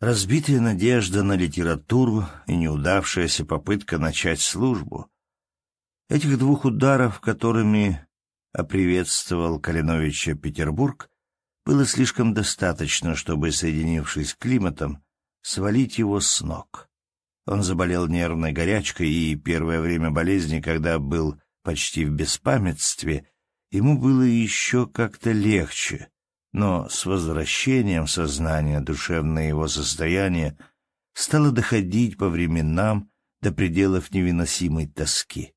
Разбитая надежда на литературу и неудавшаяся попытка начать службу. Этих двух ударов, которыми оприветствовал Калиновича Петербург, было слишком достаточно, чтобы, соединившись с климатом, свалить его с ног. Он заболел нервной горячкой, и первое время болезни, когда был почти в беспамятстве, ему было еще как-то легче, но с возвращением сознания душевное его состояние стало доходить по временам до пределов невыносимой тоски.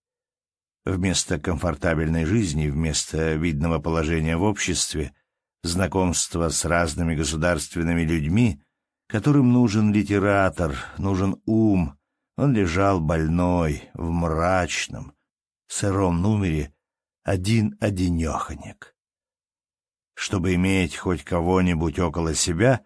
Вместо комфортабельной жизни, вместо видного положения в обществе, знакомства с разными государственными людьми, которым нужен литератор, нужен ум, он лежал больной, в мрачном, сыром номере, один-одинеханек. Чтобы иметь хоть кого-нибудь около себя,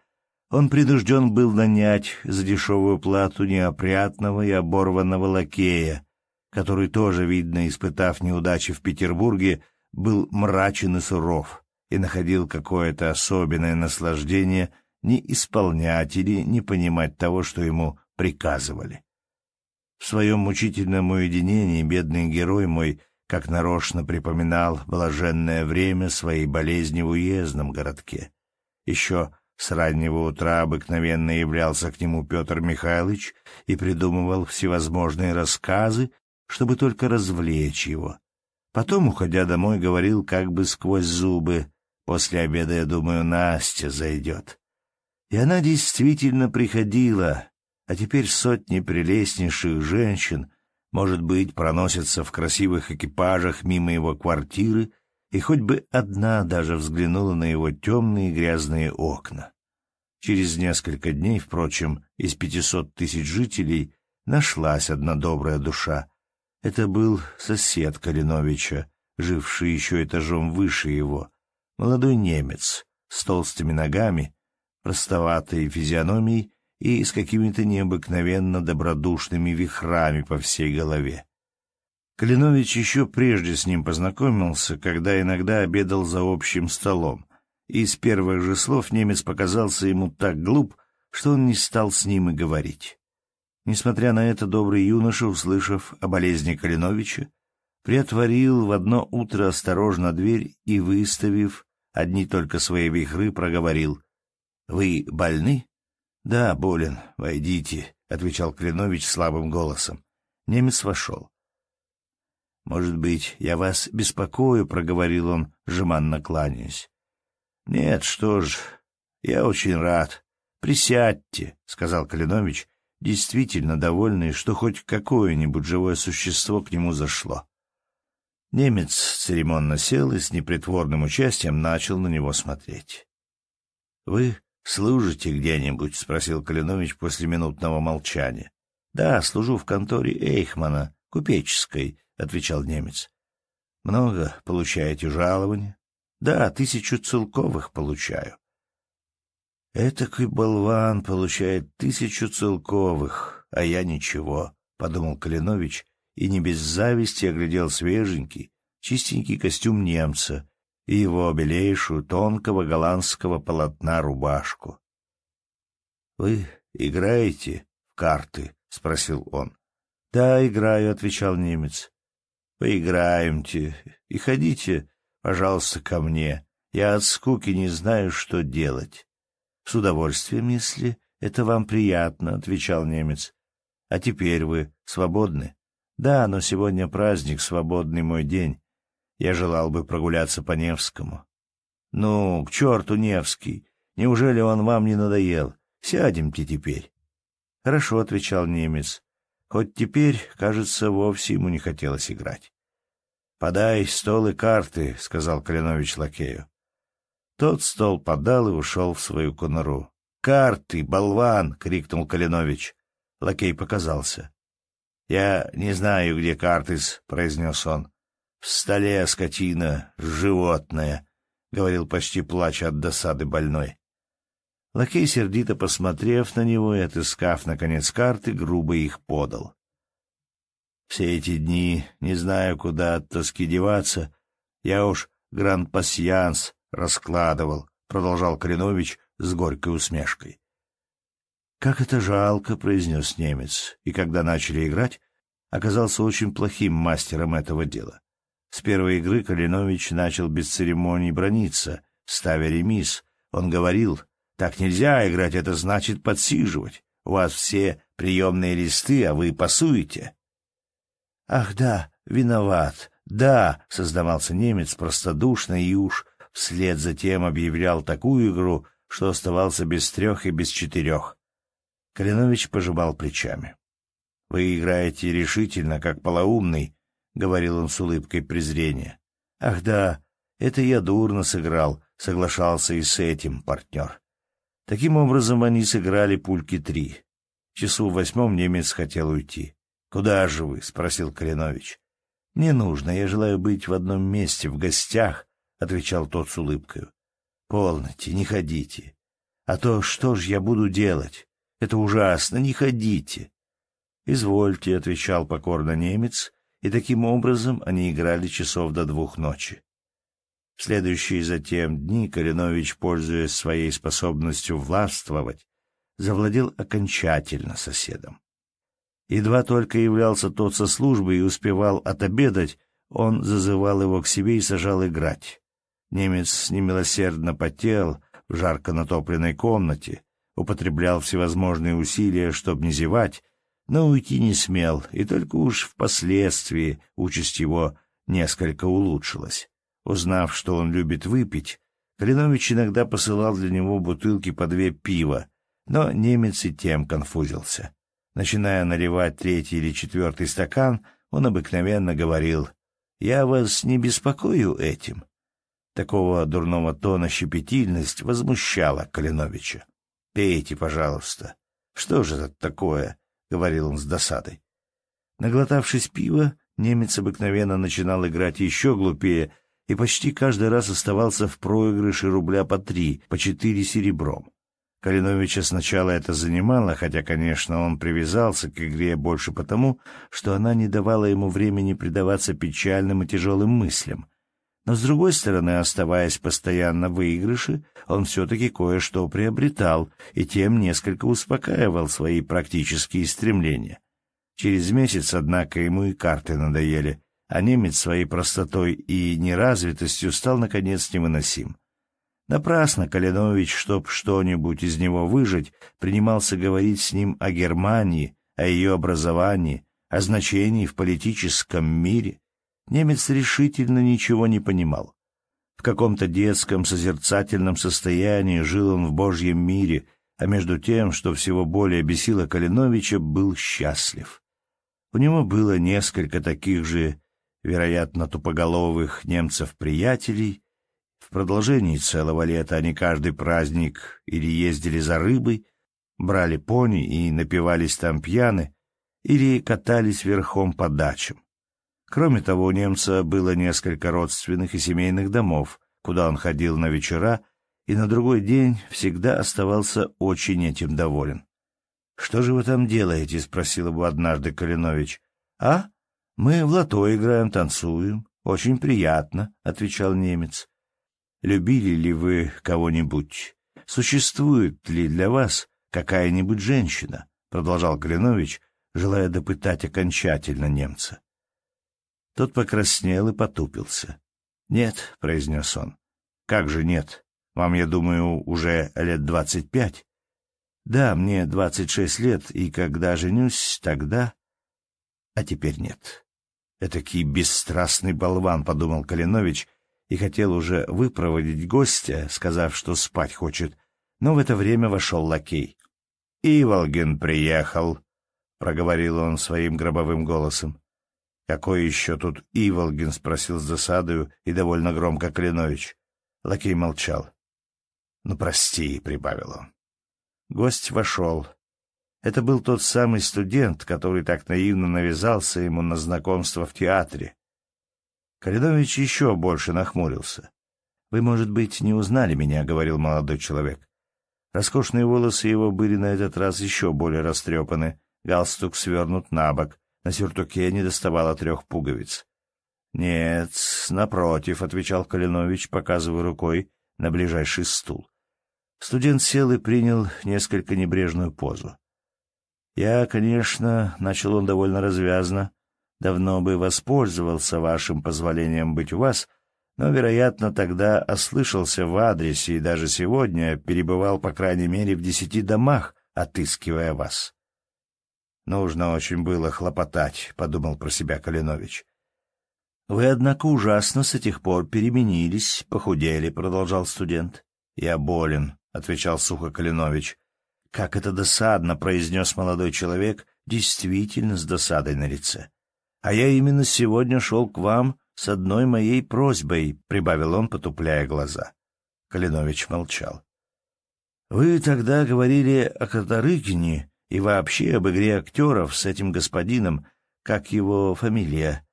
он принужден был нанять за дешевую плату неопрятного и оборванного лакея, который тоже, видно, испытав неудачи в Петербурге, был мрачен и суров и находил какое-то особенное наслаждение не исполнять или не понимать того, что ему приказывали. В своем мучительном уединении бедный герой мой — как нарочно припоминал блаженное время своей болезни в уездном городке. Еще с раннего утра обыкновенно являлся к нему Петр Михайлович и придумывал всевозможные рассказы, чтобы только развлечь его. Потом, уходя домой, говорил как бы сквозь зубы, «После обеда, я думаю, Настя зайдет». И она действительно приходила, а теперь сотни прелестнейших женщин может быть, проносится в красивых экипажах мимо его квартиры, и хоть бы одна даже взглянула на его темные грязные окна. Через несколько дней, впрочем, из пятисот тысяч жителей нашлась одна добрая душа. Это был сосед Калиновича, живший еще этажом выше его, молодой немец с толстыми ногами, простоватой физиономией и с какими-то необыкновенно добродушными вихрами по всей голове. Калинович еще прежде с ним познакомился, когда иногда обедал за общим столом, и с первых же слов немец показался ему так глуп, что он не стал с ним и говорить. Несмотря на это, добрый юноша, услышав о болезни Калиновича, приотворил в одно утро осторожно дверь и, выставив одни только свои вихры, проговорил «Вы больны?» «Да, болен. Войдите», — отвечал Кленович слабым голосом. Немец вошел. «Может быть, я вас беспокою», — проговорил он, жеманно кланяясь. «Нет, что ж, я очень рад. Присядьте», — сказал Калинович, действительно довольный, что хоть какое-нибудь живое существо к нему зашло. Немец церемонно сел и с непритворным участием начал на него смотреть. «Вы «Служите где-нибудь?» — спросил Калинович после минутного молчания. «Да, служу в конторе Эйхмана, купеческой», — отвечал немец. «Много получаете жалования?» «Да, тысячу целковых получаю». «Этакой болван получает тысячу целковых, а я ничего», — подумал Калинович и не без зависти оглядел свеженький, чистенький костюм немца, и его белейшую тонкого голландского полотна рубашку. — Вы играете в карты? — спросил он. — Да, играю, — отвечал немец. — Поиграемте и ходите, пожалуйста, ко мне. Я от скуки не знаю, что делать. — С удовольствием, если это вам приятно, — отвечал немец. — А теперь вы свободны? — Да, но сегодня праздник, свободный мой день. Я желал бы прогуляться по Невскому. — Ну, к черту Невский! Неужели он вам не надоел? Сядемте теперь. — Хорошо, — отвечал немец. Хоть теперь, кажется, вовсе ему не хотелось играть. — Подай стол и карты, — сказал Калинович лакею. Тот стол подал и ушел в свою конуру. — Карты, болван! — крикнул Калинович. Лакей показался. — Я не знаю, где карты, — произнес он. В столе скотина, животное, — говорил почти плача от досады больной. Лакей, сердито посмотрев на него и отыскав, наконец, карты, грубо их подал. Все эти дни, не знаю, куда от тоски деваться, я уж гранд-пассианс раскладывал, — продолжал Коренович с горькой усмешкой. «Как это жалко», — произнес немец, и когда начали играть, оказался очень плохим мастером этого дела. С первой игры Калинович начал без церемоний брониться, ставя ремис. Он говорил, «Так нельзя играть, это значит подсиживать. У вас все приемные листы, а вы пасуете». «Ах да, виноват, да», — создавался немец простодушно и уж вслед за тем объявлял такую игру, что оставался без трех и без четырех. Калинович пожимал плечами. — Вы играете решительно, как полоумный, — говорил он с улыбкой презрения. — Ах да, это я дурно сыграл, — соглашался и с этим партнер. Таким образом, они сыграли пульки три. Часу в восьмом немец хотел уйти. — Куда же вы? — спросил Калинович. — Не нужно, я желаю быть в одном месте, в гостях, — отвечал тот с улыбкой. — Полноте, не ходите. А то что ж я буду делать? Это ужасно, не ходите. — Извольте, — отвечал покорно немец, и таким образом они играли часов до двух ночи. В следующие затем дни Калинович, пользуясь своей способностью властвовать, завладел окончательно соседом. Едва только являлся тот со службы и успевал отобедать, он зазывал его к себе и сажал играть. Немец немилосердно потел в жарко натопленной комнате, употреблял всевозможные усилия, чтобы не зевать, но уйти не смел, и только уж впоследствии участь его несколько улучшилась. Узнав, что он любит выпить, Калинович иногда посылал для него бутылки по две пива, но немец и тем конфузился. Начиная наливать третий или четвертый стакан, он обыкновенно говорил «Я вас не беспокою этим». Такого дурного тона щепетильность возмущала Калиновича. «Пейте, пожалуйста». «Что же это такое?» — говорил он с досадой. Наглотавшись пива, немец обыкновенно начинал играть еще глупее и почти каждый раз оставался в проигрыше рубля по три, по четыре серебром. Калиновича сначала это занимало, хотя, конечно, он привязался к игре больше потому, что она не давала ему времени предаваться печальным и тяжелым мыслям, но, с другой стороны, оставаясь постоянно в выигрыше, он все-таки кое-что приобретал и тем несколько успокаивал свои практические стремления. Через месяц, однако, ему и карты надоели, а немец своей простотой и неразвитостью стал, наконец, невыносим. Напрасно Калинович, чтоб что-нибудь из него выжить, принимался говорить с ним о Германии, о ее образовании, о значении в политическом мире — Немец решительно ничего не понимал. В каком-то детском созерцательном состоянии жил он в Божьем мире, а между тем, что всего более бесило Калиновича, был счастлив. У него было несколько таких же, вероятно, тупоголовых немцев-приятелей. В продолжении целого лета они каждый праздник или ездили за рыбой, брали пони и напивались там пьяны, или катались верхом по дачам. Кроме того, у немца было несколько родственных и семейных домов, куда он ходил на вечера, и на другой день всегда оставался очень этим доволен. — Что же вы там делаете? — спросил его однажды Калинович. — А? Мы в лото играем, танцуем. Очень приятно, — отвечал немец. — Любили ли вы кого-нибудь? Существует ли для вас какая-нибудь женщина? — продолжал Калинович, желая допытать окончательно немца. Тот покраснел и потупился. «Нет», — произнес он. «Как же нет? Вам, я думаю, уже лет двадцать пять?» «Да, мне двадцать шесть лет, и когда женюсь, тогда...» «А теперь нет». «Этакий бесстрастный болван», — подумал Калинович, и хотел уже выпроводить гостя, сказав, что спать хочет, но в это время вошел лакей. «Иволгин приехал», — проговорил он своим гробовым голосом. «Какой еще тут Иволгин?» — спросил с досадою и довольно громко Калинович. Лакей молчал. «Ну, прости», — прибавил он. Гость вошел. Это был тот самый студент, который так наивно навязался ему на знакомство в театре. Калинович еще больше нахмурился. «Вы, может быть, не узнали меня», — говорил молодой человек. Роскошные волосы его были на этот раз еще более растрепаны, галстук свернут на бок — на сюртуке не доставало трех пуговиц. — Нет, напротив, — отвечал Калинович, показывая рукой на ближайший стул. Студент сел и принял несколько небрежную позу. «Я, конечно, — начал он довольно развязно, — давно бы воспользовался вашим позволением быть у вас, но, вероятно, тогда ослышался в адресе и даже сегодня перебывал, по крайней мере, в десяти домах, отыскивая вас. «Нужно очень было хлопотать», — подумал про себя Калинович. «Вы, однако, ужасно с тех пор переменились, похудели», — продолжал студент. «Я болен», — отвечал сухо Калинович. «Как это досадно», — произнес молодой человек, действительно с досадой на лице. «А я именно сегодня шел к вам с одной моей просьбой», — прибавил он, потупляя глаза. Калинович молчал. «Вы тогда говорили о Катарыгине и вообще об игре актеров с этим господином, как его фамилия?»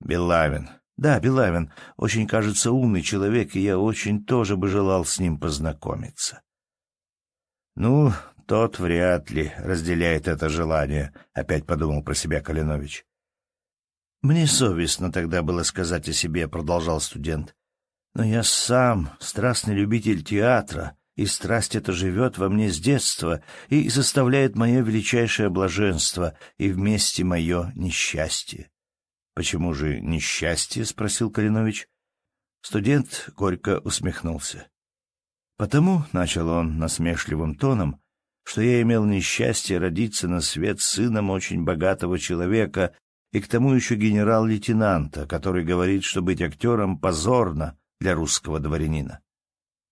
«Белавин». «Да, Белавин. Очень, кажется, умный человек, и я очень тоже бы желал с ним познакомиться». «Ну, тот вряд ли разделяет это желание», — опять подумал про себя Калинович. «Мне совестно тогда было сказать о себе», — продолжал студент. «Но я сам страстный любитель театра, и страсть эта живет во мне с детства и составляет мое величайшее блаженство и вместе мое несчастье. «Почему же несчастье?» — спросил Калинович. Студент горько усмехнулся. «Потому», — начал он насмешливым тоном, — «что я имел несчастье родиться на свет сыном очень богатого человека и к тому еще генерал-лейтенанта, который говорит, что быть актером позорно для русского дворянина.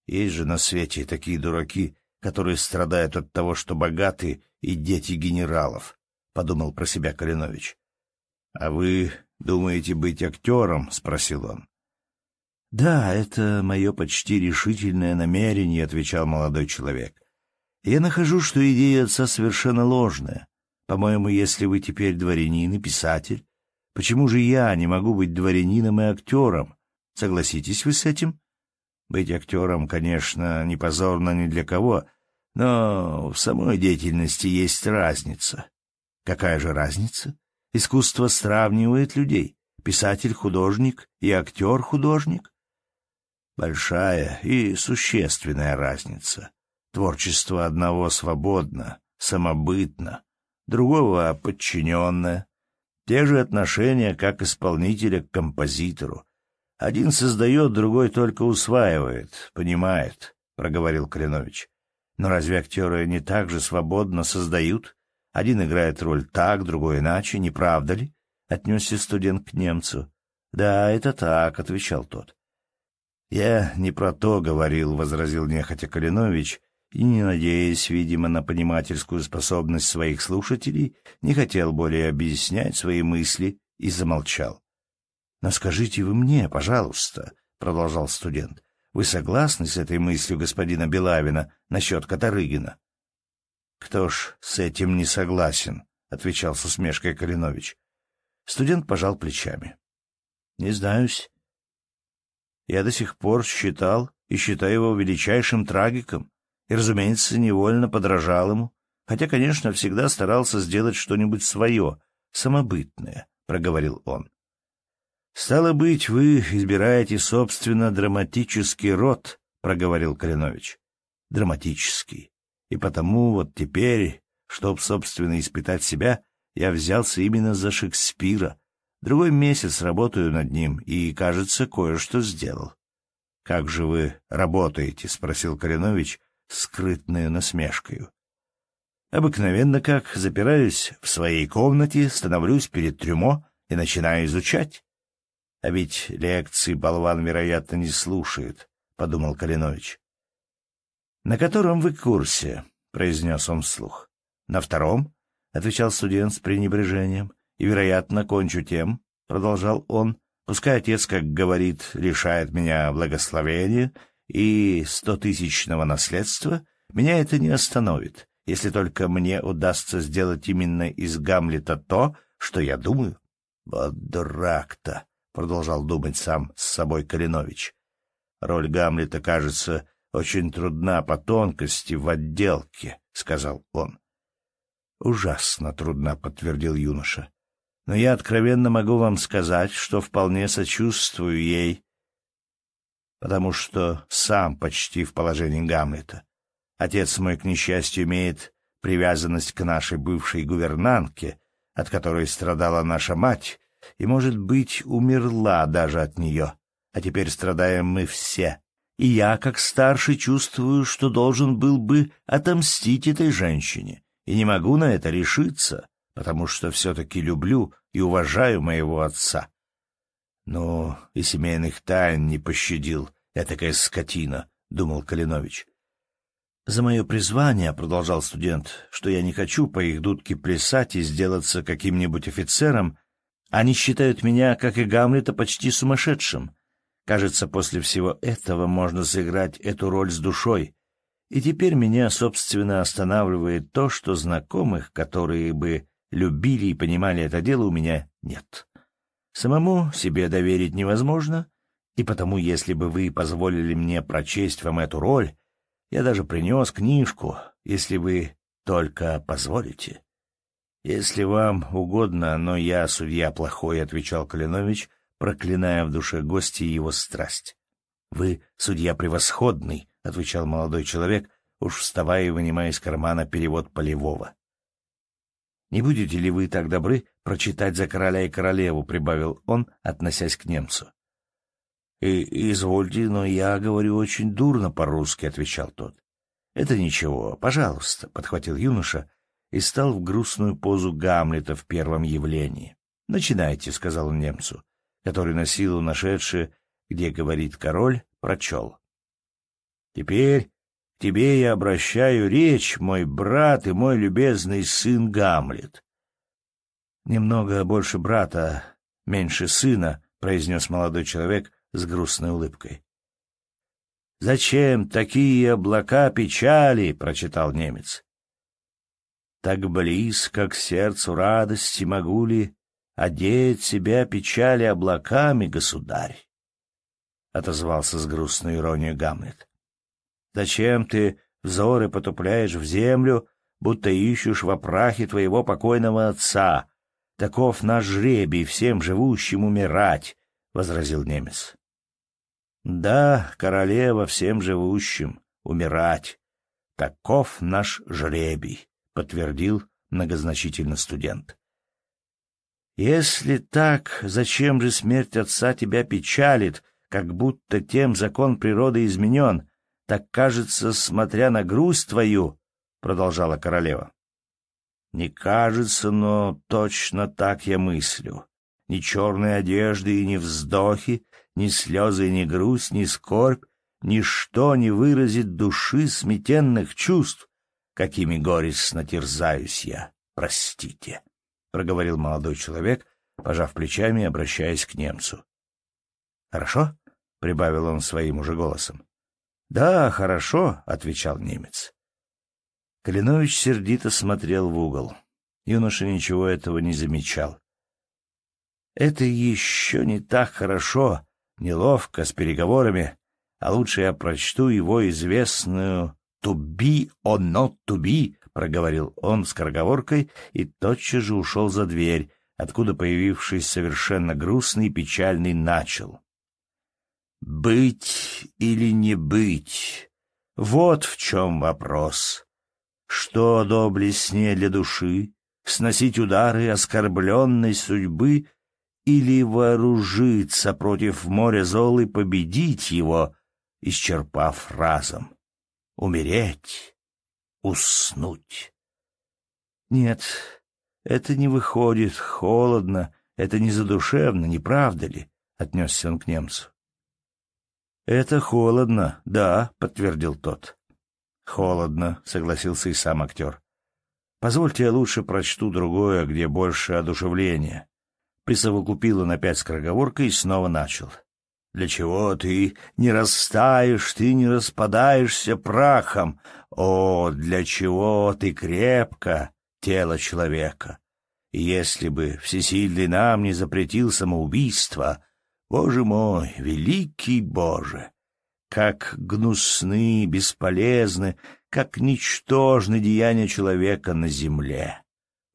Есть же на свете такие дураки, которые страдают от того, что богаты и дети генералов», — подумал про себя Калинович. «А вы думаете быть актером?» — спросил он. «Да, это мое почти решительное намерение», — отвечал молодой человек. «Я нахожу, что идея отца совершенно ложная. По-моему, если вы теперь дворянин и писатель, почему же я не могу быть дворянином и актером? Согласитесь вы с этим? Быть актером, конечно, не позорно ни для кого, но в самой деятельности есть разница. Какая же разница? Искусство сравнивает людей. Писатель-художник и актер-художник. Большая и существенная разница. Творчество одного свободно, самобытно, другого подчиненное. Те же отношения, как исполнителя к композитору. Один создает, другой только усваивает, понимает, — проговорил Калинович. Но разве актеры не так же свободно создают? Один играет роль так, другой иначе, не правда ли? — отнесся студент к немцу. — Да, это так, — отвечал тот. — Я не про то говорил, — возразил нехотя Калинович, и, не надеясь, видимо, на понимательскую способность своих слушателей, не хотел более объяснять свои мысли и замолчал. — Но скажите вы мне, пожалуйста, — продолжал студент, — вы согласны с этой мыслью господина Белавина насчет Катарыгина? «Кто ж с этим не согласен?» — отвечал с усмешкой Калинович. Студент пожал плечами. «Не знаюсь. Я до сих пор считал и считаю его величайшим трагиком, и, разумеется, невольно подражал ему, хотя, конечно, всегда старался сделать что-нибудь свое, самобытное», — проговорил он. «Стало быть, вы избираете, собственно, драматический род», — проговорил Калинович. «Драматический. И потому вот теперь, чтоб, собственно, испытать себя, я взялся именно за Шекспира. Другой месяц работаю над ним и, кажется, кое-что сделал. — Как же вы работаете? — спросил Калинович скрытную насмешкою. — Обыкновенно как, запираюсь в своей комнате, становлюсь перед трюмо и начинаю изучать. — А ведь лекции болван, вероятно, не слушает, — подумал Калинович. «На котором вы курсе?» — произнес он вслух. «На втором?» — отвечал студент с пренебрежением. «И, вероятно, кончу тем», — продолжал он, «пускай отец, как говорит, лишает меня благословения и стотысячного наследства, меня это не остановит, если только мне удастся сделать именно из Гамлета то, что я думаю». «Вот дурак-то!» — продолжал думать сам с собой Калинович. Роль Гамлета, кажется, очень трудна по тонкости в отделке, — сказал он. — Ужасно трудна, — подтвердил юноша. — Но я откровенно могу вам сказать, что вполне сочувствую ей, потому что сам почти в положении Гамлета. Отец мой, к несчастью, имеет привязанность к нашей бывшей гувернантке, от которой страдала наша мать, и, может быть, умерла даже от нее. А теперь страдаем мы все. И я, как старший, чувствую, что должен был бы отомстить этой женщине, и не могу на это решиться, потому что все-таки люблю и уважаю моего отца. Ну, и семейных тайн не пощадил этакая скотина, — думал Калинович. «За мое призвание, — продолжал студент, — что я не хочу по их дудке плясать и сделаться каким-нибудь офицером, они считают меня, как и Гамлета, почти сумасшедшим. Кажется, после всего этого можно сыграть эту роль с душой. И теперь меня, собственно, останавливает то, что знакомых, которые бы любили и понимали это дело, у меня нет. Самому себе доверить невозможно, и потому, если бы вы позволили мне прочесть вам эту роль, я даже принес книжку, если вы только позволите. — Если вам угодно, но я судья плохой, — отвечал Калинович, проклиная в душе гостя его страсть. — Вы судья превосходный, — отвечал молодой человек, уж вставая и вынимая из кармана перевод Полевого. — Не будете ли вы так добры прочитать за короля и королеву? — прибавил он, относясь к немцу. И, «Извольте, но я говорю очень дурно по-русски», — отвечал тот. «Это ничего, пожалуйста», — подхватил юноша и стал в грустную позу Гамлета в первом явлении. «Начинайте», — сказал он немцу, который на силу нашедший, где говорит король, прочел. «Теперь к тебе я обращаю речь, мой брат и мой любезный сын Гамлет». «Немного больше брата, меньше сына», — произнес молодой человек, с грустной улыбкой. «Зачем такие облака печали?» — прочитал немец. «Так близко к сердцу радости могу ли одеть себя печали облаками, государь?» — отозвался с грустной иронией Гамлет. «Зачем ты взоры потупляешь в землю, будто ищешь во прахе твоего покойного отца? Таков наш жребий всем живущим умирать!» — возразил немец. Да, королева всем живущим, умирать. Таков наш жребий, подтвердил многозначительно студент. Если так, зачем же смерть отца тебя печалит, как будто тем закон природы изменен? Так кажется, смотря на грусть твою, — продолжала королева. Не кажется, но точно так я мыслю. Ни черной одежды и ни вздохи, ни слезы, ни грусть, ни скорбь, ничто не выразит души сметенных чувств, какими горестно терзаюсь я. Простите, — проговорил молодой человек, пожав плечами и обращаясь к немцу. — Хорошо? — прибавил он своим уже голосом. — Да, хорошо, — отвечал немец. Калинович сердито смотрел в угол. Юноша ничего этого не замечал. — Это еще не так хорошо, неловко, с переговорами, а лучше я прочту его известную «to be or not to be», — проговорил он с скороговоркой и тотчас же ушел за дверь, откуда, появившись совершенно грустный и печальный, начал. «Быть или не быть? Вот в чем вопрос. Что доблестнее для души? Сносить удары оскорбленной судьбы или вооружиться против моря зол и победить его, исчерпав разом. Умереть, уснуть. Нет, это не выходит, холодно, это не задушевно, не правда ли? — отнесся он к немцу. — Это холодно, да, — подтвердил тот. — Холодно, — согласился и сам актер. — Позвольте я лучше прочту другое, где больше одушевления присовокупил он опять скороговоркой и снова начал. «Для чего ты не растаешь, ты не распадаешься прахом? О, для чего ты крепко, тело человека? Если бы всесильный нам не запретил самоубийство, Боже мой, великий Боже!» как гнусны, бесполезны, как ничтожны деяния человека на земле.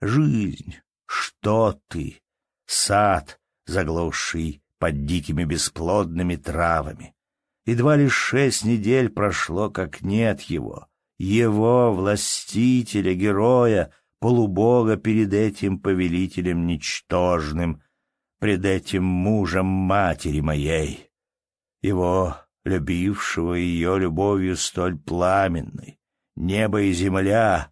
Жизнь, что ты? сад, заглохший под дикими бесплодными травами. Едва лишь шесть недель прошло, как нет его, его, властителя, героя, полубога перед этим повелителем ничтожным, пред этим мужем матери моей, его, любившего ее любовью столь пламенной, небо и земля,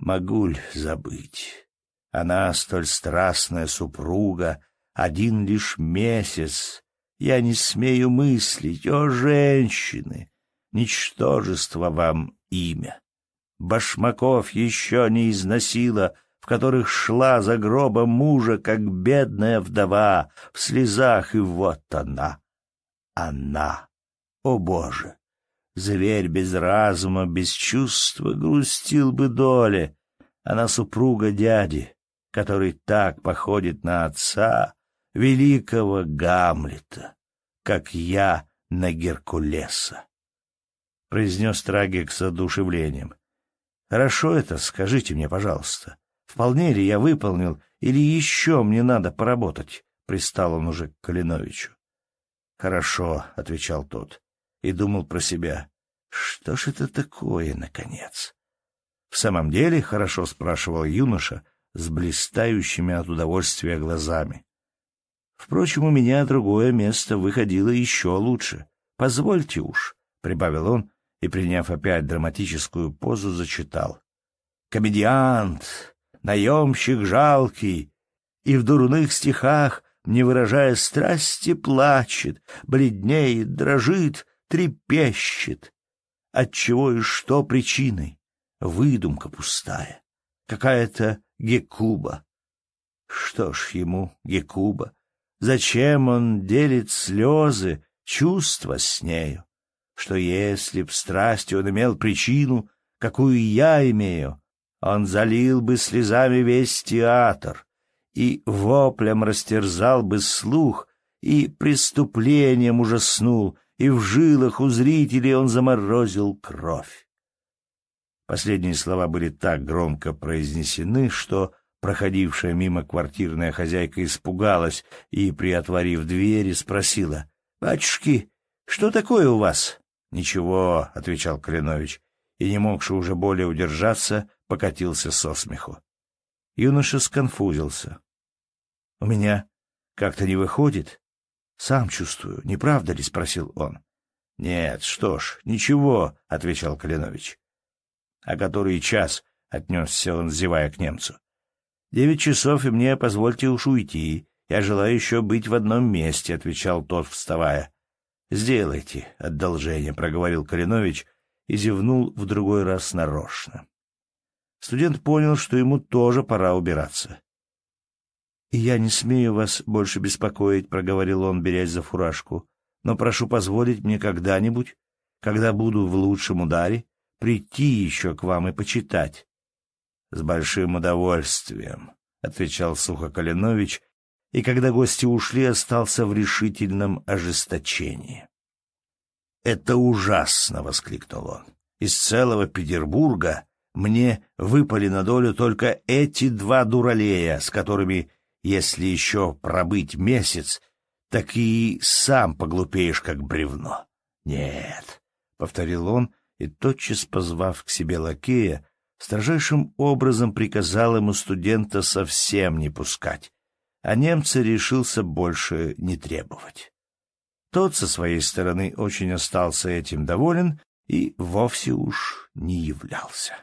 могу ли забыть? Она столь страстная супруга, один лишь месяц. Я не смею мыслить, о, женщины, ничтожество вам имя. Башмаков еще не износила, в которых шла за гробом мужа, как бедная вдова, в слезах, и вот она. Она. О, Боже! Зверь без разума, без чувства грустил бы доле. Она супруга дяди, который так походит на отца, великого Гамлета, как я на Геркулеса. Произнес трагик с одушевлением. Хорошо это, скажите мне, пожалуйста. Вполне ли я выполнил, или еще мне надо поработать? Пристал он уже к Калиновичу. Хорошо, отвечал тот, и думал про себя. Что ж это такое, наконец? В самом деле, хорошо спрашивал юноша с блистающими от удовольствия глазами. Впрочем, у меня другое место выходило еще лучше. Позвольте уж, — прибавил он и, приняв опять драматическую позу, зачитал. Комедиант, наемщик жалкий, и в дурных стихах, не выражая страсти, плачет, бледнеет, дрожит, трепещет. Отчего и что причиной? Выдумка пустая, какая-то гекуба. Что ж ему гекуба? Зачем он делит слезы, чувства с нею? Что если б страсти он имел причину, какую я имею, он залил бы слезами весь театр и воплем растерзал бы слух, и преступлением ужаснул, и в жилах у зрителей он заморозил кровь. Последние слова были так громко произнесены, что Проходившая мимо квартирная хозяйка испугалась и, приотворив двери, спросила. — Батюшки, что такое у вас? — Ничего, — отвечал Калинович, и, не могши уже более удержаться, покатился со смеху. Юноша сконфузился. — У меня как-то не выходит. — Сам чувствую, не правда ли? — спросил он. — Нет, что ж, ничего, — отвечал Калинович. — А который час? — отнесся он, зевая к немцу. «Девять часов, и мне позвольте уж уйти. Я желаю еще быть в одном месте», — отвечал тот, вставая. «Сделайте одолжение», — проговорил Калинович и зевнул в другой раз нарочно. Студент понял, что ему тоже пора убираться. «Я не смею вас больше беспокоить», — проговорил он, берясь за фуражку. «Но прошу позволить мне когда-нибудь, когда буду в лучшем ударе, прийти еще к вам и почитать. — С большим удовольствием, — отвечал сухо Калинович, и когда гости ушли, остался в решительном ожесточении. «Это ужасно!» — воскликнул он. «Из целого Петербурга мне выпали на долю только эти два дуралея, с которыми, если еще пробыть месяц, так и сам поглупеешь, как бревно. Нет, — повторил он, и, тотчас позвав к себе лакея, строжайшим образом приказал ему студента совсем не пускать, а немца решился больше не требовать. Тот со своей стороны очень остался этим доволен и вовсе уж не являлся.